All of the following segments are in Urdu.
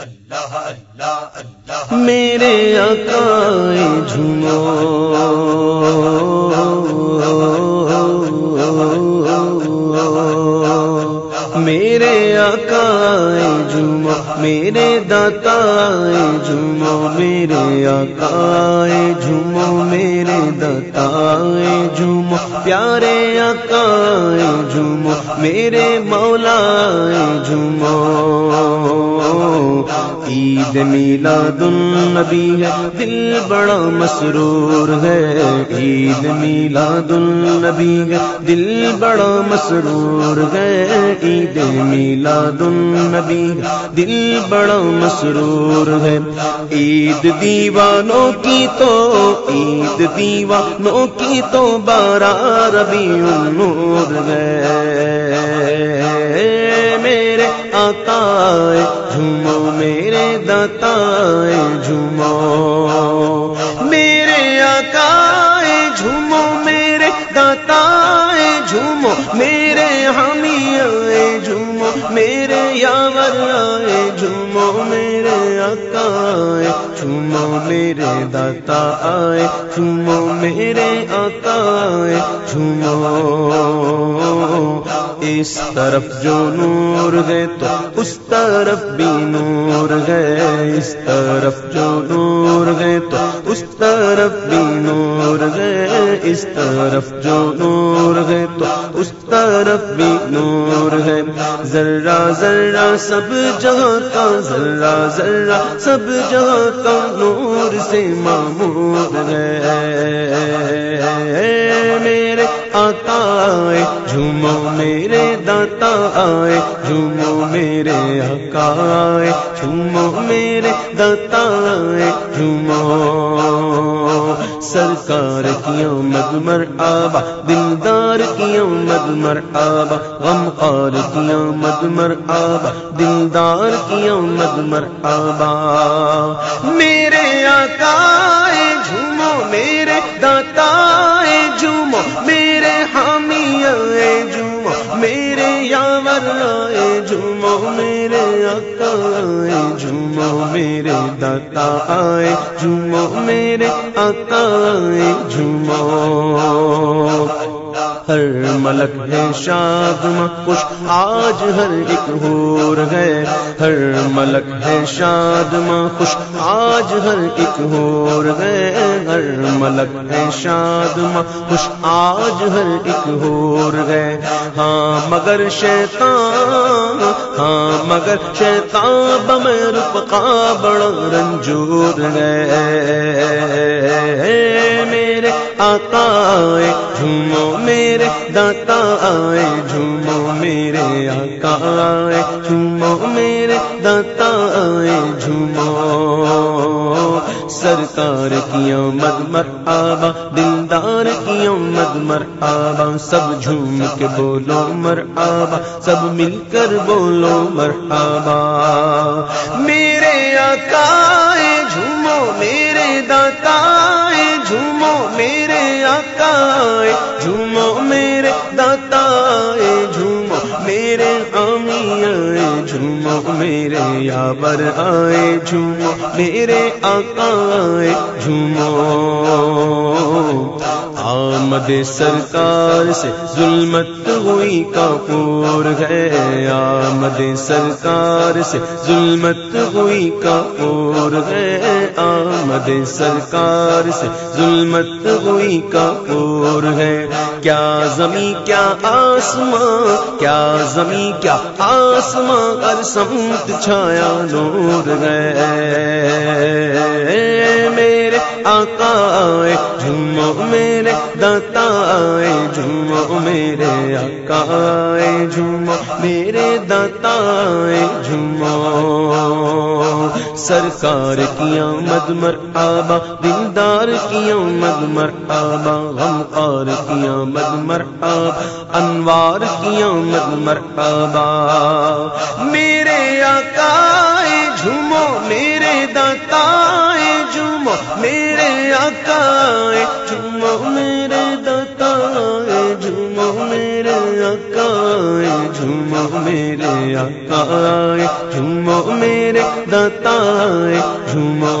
اللہ اللہ اللہ میرے آقائے جھومو میرے آقائے جھومو میرے دتائے جھومو میرے آقائے، جھومو میرے دتائے جھومو پیارے آقائے، جھومو میرے مولا جھومو عید میلاد النبی ہے، دل بڑا مسرور ہے۔ عید میلاد النبی ہے، دل بڑا مسرور ہے۔ عید میلاد النبی ہے، دل بڑا مسرور ہے۔ عید دیوانوں کی تو، عید دیوانوں کی تو بارہ ربی نور ہے۔ میرے آتا جھومو میرے دتا جھومو۔ میرے حامی آئے جھومو میرے یاور آئے جھومو میرے آقا جھومو میرے دتا آئے جھومو میرے آقا جھومو اس طرف جو نور ہے تو اس طرف بھی نور ہے۔ اس طرف جو نور ہے تو اس طرف بھی نور ہے۔ اس طرف جو نور ہے تو اس طرف بھی نور ہے۔ ذرا ذرا سب جہاں کا ذرا ذرا سب جہاں کا نور سے معمور ہے۔ میرے آتا آئے، جھومو میرے داتا آئے، جھومو میرے آقا آئے، جھومو میرے داتا آئے، جھومو۔ سرکار کی آمد مر آبا دلدار کی آمد مر آبا غم خار کی آمد مر آبا دلدار کی آمد مر آبا۔ میرے آقا جھومو، میرے داتا جھومو، میرے حامی آئے جھومو، میرے یاور آئے جھومو، میرے آقا میرے داتا آئے جھومو میرے آقا آئے جھومو ہر ملک ہے شاد خوش آج ہر ایک ہور ہے۔ ہر ملک ہے شاد خوش آج ہر ایک ہور ہے۔ ہر ملک ہے شاد خوش آج ہر ایک ہور ہے۔ ہاں مگر شیطان ہاں مگر شیطان بمر رفقا بڑا رنجور ہے۔ آقا آئے جھومو میرے داتا آئے جھومو میرے آقا آئے جھومو میرے داتا آئے جھومو۔ سرکار کی آمد مر آبا، دلدار کی آمد مر آبا، سب جھوم کے بولو مر آبا، سب مل کر بولو مر آبا۔ میرے آقا میرے داتا جھومو میرے آقا جھومو میرے داتا جھومو میرے آمی آئے جھومو میرے یابر آئے، جھومو میرے آقا آئے جھومو آمد سرکار سے ظلمت ہوئی کاپور ہے۔ آمد سرکار سے ظلمت ہوئی کاپور ہے۔ آمد سرکار سے ظلمت ہوئی کاپور ہے۔ کیا زمین، کیا آسمان، کیا زمین، کیا آسمان ہر سمت چھایا نور ہے۔ میرے آقا آئے جھومو میرے داتا آئے جھومو میرے آقا آئے جھومو میرے داتا آئے جھومو۔ سرکار کی آمد مر آبا دلدار کی آمد مر آبا غمخار کی آمد مر آبا انوار کی آمد مر آبا میرے میرے آقا جھومو میرے داتا جھومو میرے آقا جھومو میرے آقا جھومو میرے دتا جھومو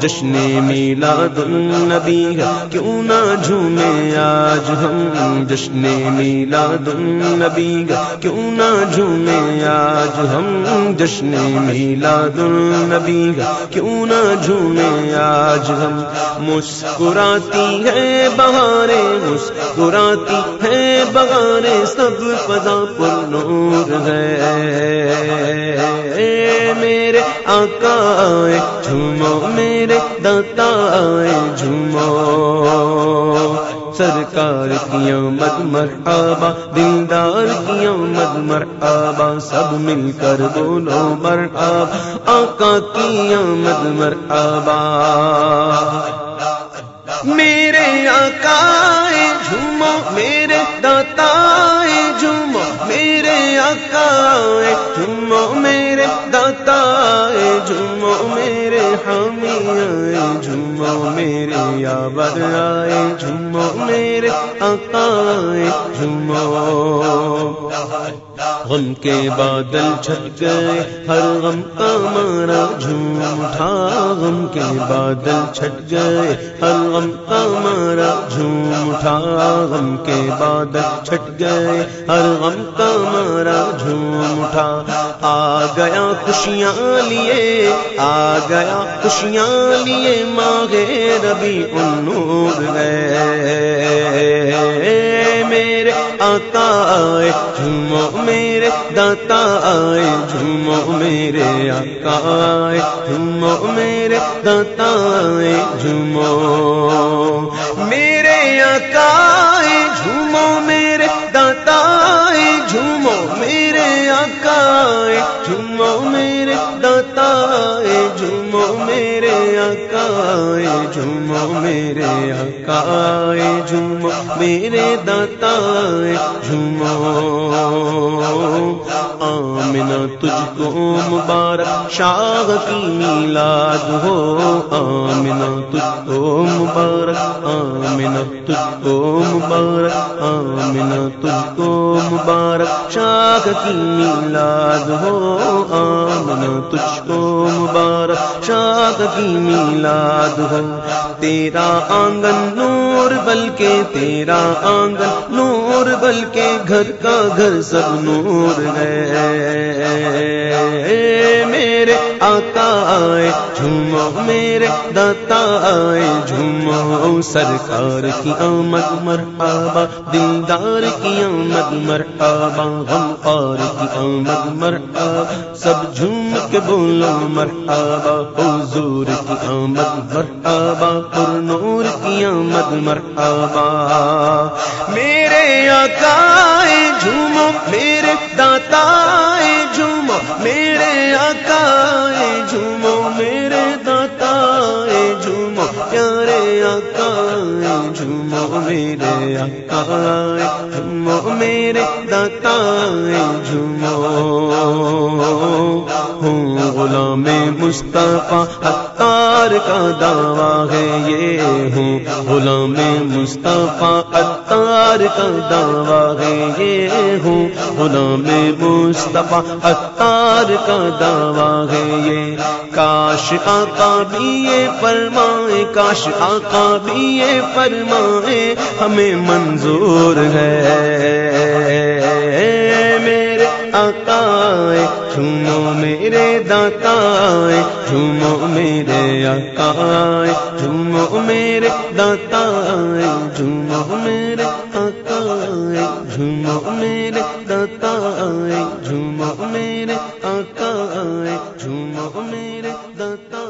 جشن میلاد النبی ہے۔ کیوں نہ جھومے آج ہم جشن میلاد النبی ہے۔ کیوں نہ جھومے آج ہم جشن میلاد النبی ہے۔ کیوں نہ جھومے آج ہم مسکراتی ہے بہارے، مسکراتی ہے بہارے۔ سب پدا پر نور ہے۔ میرے آقا جھومو، میرے دتا جھومو۔ سرکار کی آمد مرحبا دلدار کی آمد مرحبا سب مل کر بولو مرحبا آقا کی آمد مرحبا میرے آقا جھومو، میرے دتا جھومو۔ میرے آقا جھومو میرے دتا جھومو میرے حامی آئے جھومو میرے یابر آئے جھومو میرے آقا جھومو غم کے بادل چھٹ گئے، ہر غم کا مارا جھوم اٹھا۔ غم کے بادل چھٹ گئے، ہر غم کا مارا جھوم اٹھا۔ غم کے بادل چھٹ گئے، ہر غم کا مارا جھوم اٹھا۔ آ گیا خوشیاں لیے، آ گیا خوشیاں لیے ماغے ربی نور گئے۔ داتا آئے جھومو میرے داتا آئے جھومو میرے آقا آئے جھومو میرے داتا آئے جھومو میرے آقا آئے جھومو میرے داتا آئے جھومو میرے آقا آئے جھومو میرے آقا آئے جھومو میرے آقا آئے جھومو میرے داتا آئے جھومو آمنا تجھ کو مبارک، شاہ کی میلاد ہو آمنا تجھ کو مبارک آمنا تجھ کو مبارک آمنا تجھ کو مبارک، شاہ کی میلاد ہو آمنا تجھ کو مبارک، شاہ کی میلاد ہو تیرا آنگن نور بلکہ تیرا آنگن نور بلکہ گھر کا گھر سب نور ہے۔ میرے آقا آئے جھومو میرے داتا آئے، جھومو سرکار کی آمد مرحبا دلدار کی آمد مرحبا غم پار کی آمد مرحبا، سب جھوم کے بولو مرحبا، حضور کی آمد مرحبا، پر نور کی آمد مرحبا۔ میرے آقا جھومو میرے داتا میرے اکائے آئے جھومو میرے داتا آئے جھومو۔ ہوں غلام مصطفیٰ اتار کا دعویٰ ہے یہ ہوں غلام مصطفیٰ اتار کا دعویٰ ہے یہ ہوں غلام مصطفیٰ اتار کا دعویٰ ہے یہ۔ کاش آقا بھی یہ فرمائے، کاش آقا بھی یہ فرمائے، ہمیں منظور ہے۔ میرے آقا جھومو میرے داتا جھومو میرے آقا جھومو میرے داتا جھومو میرے آقا جھومو میرے داتا جھومو میرے آقا جھومو میرے داتا